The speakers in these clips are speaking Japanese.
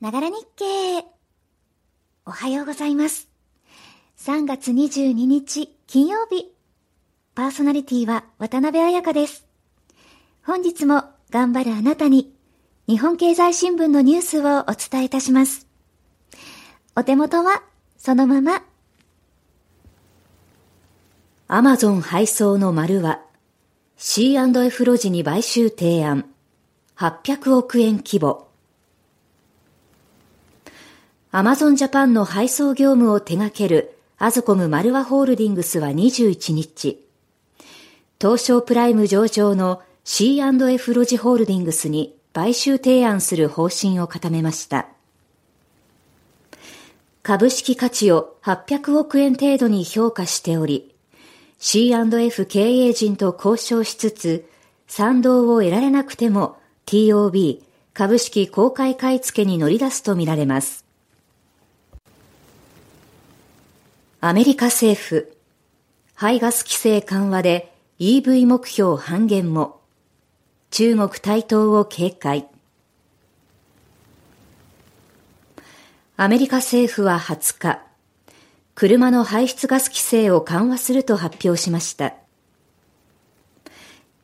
ながら日経。おはようございます。3月22日金曜日。パーソナリティは渡辺彩香です。本日も頑張るあなたに日本経済新聞のニュースをお伝えいたします。お手元はそのまま。アマゾン配送の丸は C&F ロジに買収提案800億円規模アマゾンジャパンの配送業務を手掛けるアズコムマルワホールディングスは21日東証プライム上場の C&F ロジホールディングスに買収提案する方針を固めました株式価値を800億円程度に評価しており C&F 経営陣と交渉しつつ、賛同を得られなくても TOB 株式公開買い付けに乗り出すとみられます。アメリカ政府、排ガス規制緩和で EV 目標半減も、中国台頭を警戒。アメリカ政府は20日、車の排出ガス規制を緩和すると発表しました。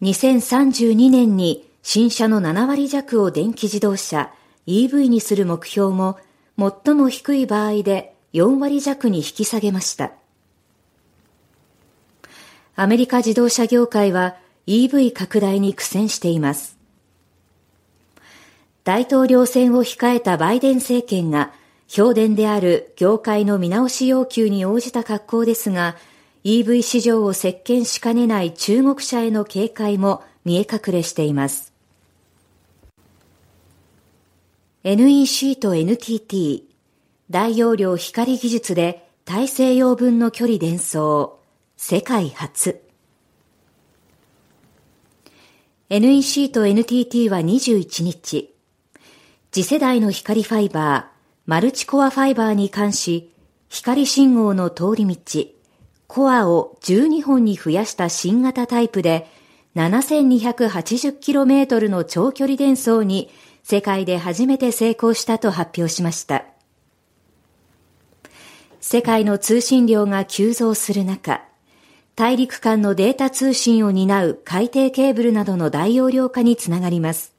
2032年に新車の7割弱を電気自動車 EV にする目標も最も低い場合で4割弱に引き下げました。アメリカ自動車業界は EV 拡大に苦戦しています。大統領選を控えたバイデン政権が評伝である業界の見直し要求に応じた格好ですが、EV 市場を席巻しかねない中国車への警戒も見え隠れしています。NEC と NTT、大容量光技術で大西洋分の距離伝送、世界初。NEC と NTT は21日、次世代の光ファイバー、マルチコアファイバーに関し、光信号の通り道、コアを12本に増やした新型タイプで、7280km の長距離伝送に世界で初めて成功したと発表しました。世界の通信量が急増する中、大陸間のデータ通信を担う海底ケーブルなどの大容量化につながります。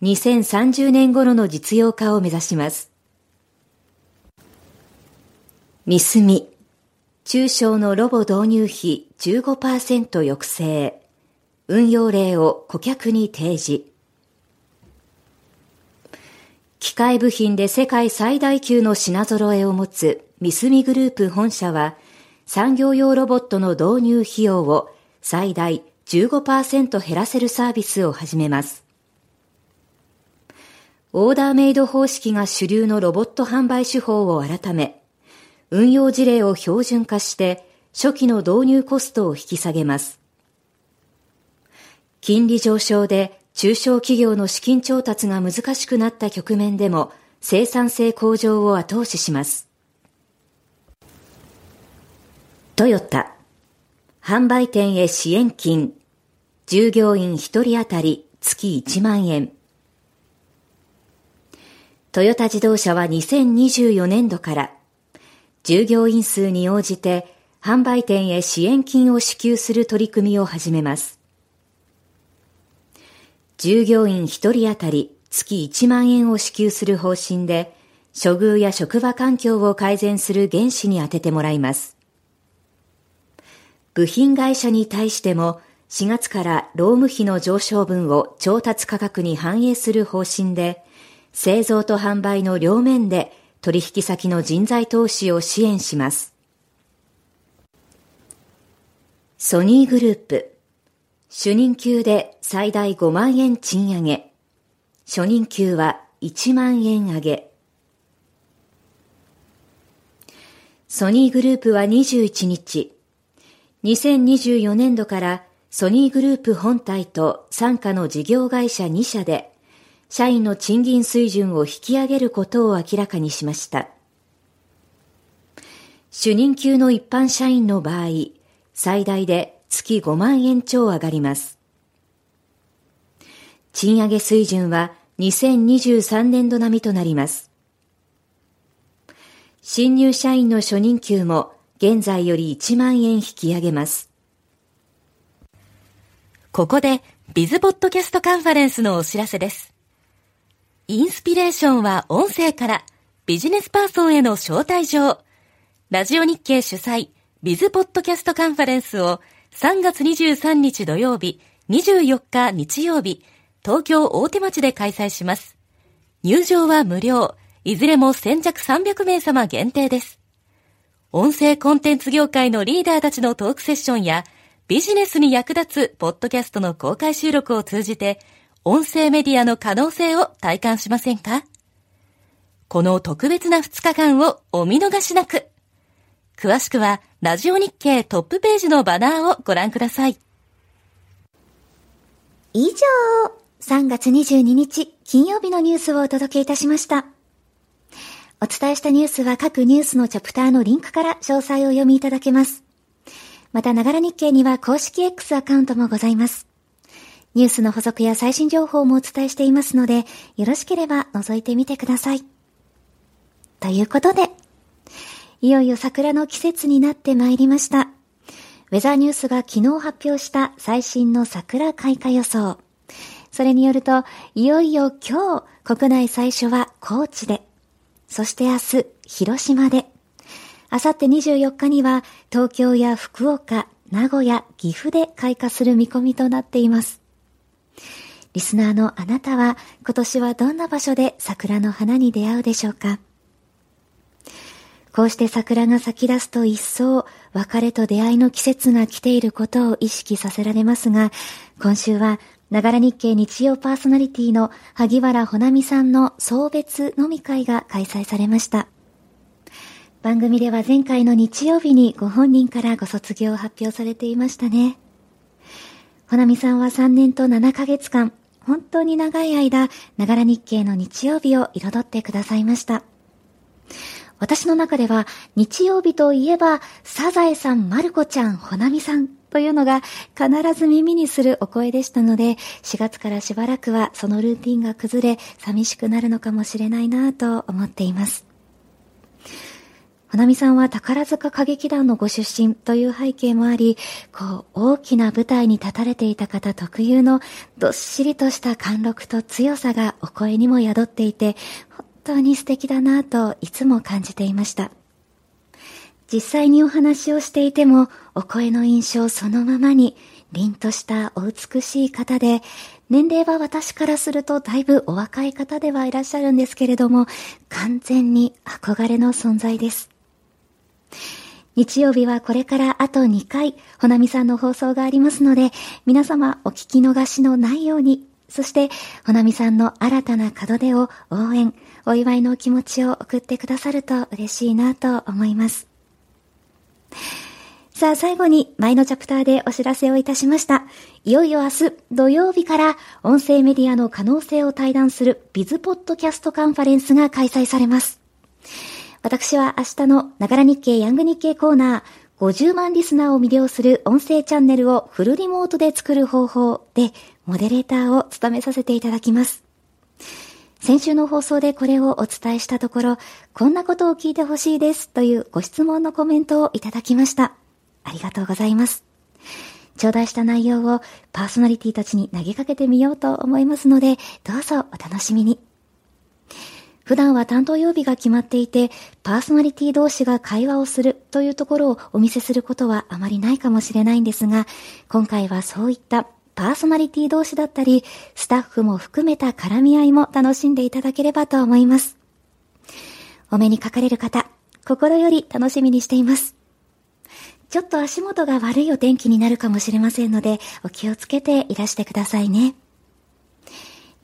2030年頃の実用化を目指します。ミスミ、中小のロボ導入費15%抑制、運用例を顧客に提示。機械部品で世界最大級の品揃えを持つミスミグループ本社は、産業用ロボットの導入費用を最大15%減らせるサービスを始めます。オーダーメイド方式が主流のロボット販売手法を改め、運用事例を標準化して初期の導入コストを引き下げます。金利上昇で中小企業の資金調達が難しくなった局面でも生産性向上を後押しします。トヨタ、販売店へ支援金、従業員1人当たり月1万円。トヨタ自動車は2024年度から従業員数に応じて販売店へ支援金を支給する取り組みを始めます。従業員1人当たり月1万円を支給する方針で処遇や職場環境を改善する原資に充ててもらいます。部品会社に対しても4月から労務費の上昇分を調達価格に反映する方針で製造と販売の両面で取引先の人材投資を支援します。ソニーグループ、主任給で最大5万円賃上げ、初任給は1万円上げ。ソニーグループは21日、2024年度からソニーグループ本体と傘下の事業会社2社で社員の賃金水準を引き上げることを明らかにしました。主任級の一般社員の場合、最大で月5万円超上がります。賃上げ水準は2023年度並みとなります。新入社員の初任給も現在より1万円引き上げます。ここでビズポッドキャストカンファレンスのお知らせです。インスピレーションは音声からビジネスパーソンへの招待状。ラジオ日経主催ビズポッドキャストカンファレンスを3月23日土曜日、24日日曜日、東京大手町で開催します。入場は無料、いずれも先着300名様限定です。音声コンテンツ業界のリーダーたちのトークセッションや、ビジネスに役立つポッドキャストの公開収録を通じて、音声メディアの可能性を体感しませんか？この特別な2日間をお見逃しなく。詳しくは、ラジオ日経トップページのバナーをご覧ください。以上、3月22日金曜日のニュースをお届けいたしました。お伝えしたニュースは各ニュースのチャプターのリンクから詳細を読みいただけます。また、ながら日経には公式 X アカウントもございます。ニュースの補足や最新情報もお伝えしていますので、よろしければ覗いてみてください。ということで、いよいよ桜の季節になってまいりました。ウェザーニュースが昨日発表した最新の桜開花予想。それによると、いよいよ今日、国内最初は高知で、そして明日、広島で、あさって24日には東京や福岡、名古屋、岐阜で開花する見込みとなっています。リスナーのあなたは今年はどんな場所で桜の花に出会うでしょうか？こうして桜が咲き出すと一層別れと出会いの季節が来ていることを意識させられますが、今週は、ながら日経日曜パーソナリティの萩原ほなみさんの送別飲み会が開催されました。番組では前回の日曜日にご本人からご卒業を発表されていましたね。ほなみさんは3年と7ヶ月間、本当に長い間、ながら日経の日曜日を彩ってくださいました。私の中では日曜日といえば、サザエさん、マルコちゃん、ほなみさんというのが必ず耳にするお声でしたので、4月からしばらくはそのルーティンが崩れ、寂しくなるのかもしれないなと思っています。ほなみさんは宝塚歌劇団のご出身という背景もあり、こう、大きな舞台に立たれていた方特有のどっしりとした貫禄と強さがお声にも宿っていて、当に素敵だなといつも感じていました。実際にお話をしていても、お声の印象そのままに、凛としたお美しい方で、年齢は私からするとだいぶお若い方ではいらっしゃるんですけれども、完全に憧れの存在です。日曜日はこれからあと2回、ほなみさんの放送がありますので、皆様お聞き逃しのないように、そして、ほなみさんの新たな門出を応援、お祝いの気持ちを送ってくださると嬉しいなと思います。さあ最後に前のチャプターでお知らせをいたしました。いよいよ明日土曜日から音声メディアの可能性を対談するビズポッドキャストカンファレンスが開催されます。私は明日のながら日経ヤング日経コーナー50万リスナーを魅了する音声チャンネルをフルリモートで作る方法でモデレーターを務めさせていただきます。先週の放送でこれをお伝えしたところ、こんなことを聞いてほしいですというご質問のコメントをいただきました。ありがとうございます。頂戴した内容をパーソナリティたちに投げかけてみようと思いますので、どうぞお楽しみに。普段は担当曜日が決まっていて、パーソナリティ同士が会話をするというところをお見せすることはあまりないかもしれないんですが、今回はそういったパーソナリティ同士だったり、スタッフも含めた絡み合いも楽しんでいただければと思います。お目にかかれる方、心より楽しみにしています。ちょっと足元が悪いお天気になるかもしれませんので、お気をつけていらしてくださいね。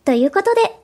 ということで、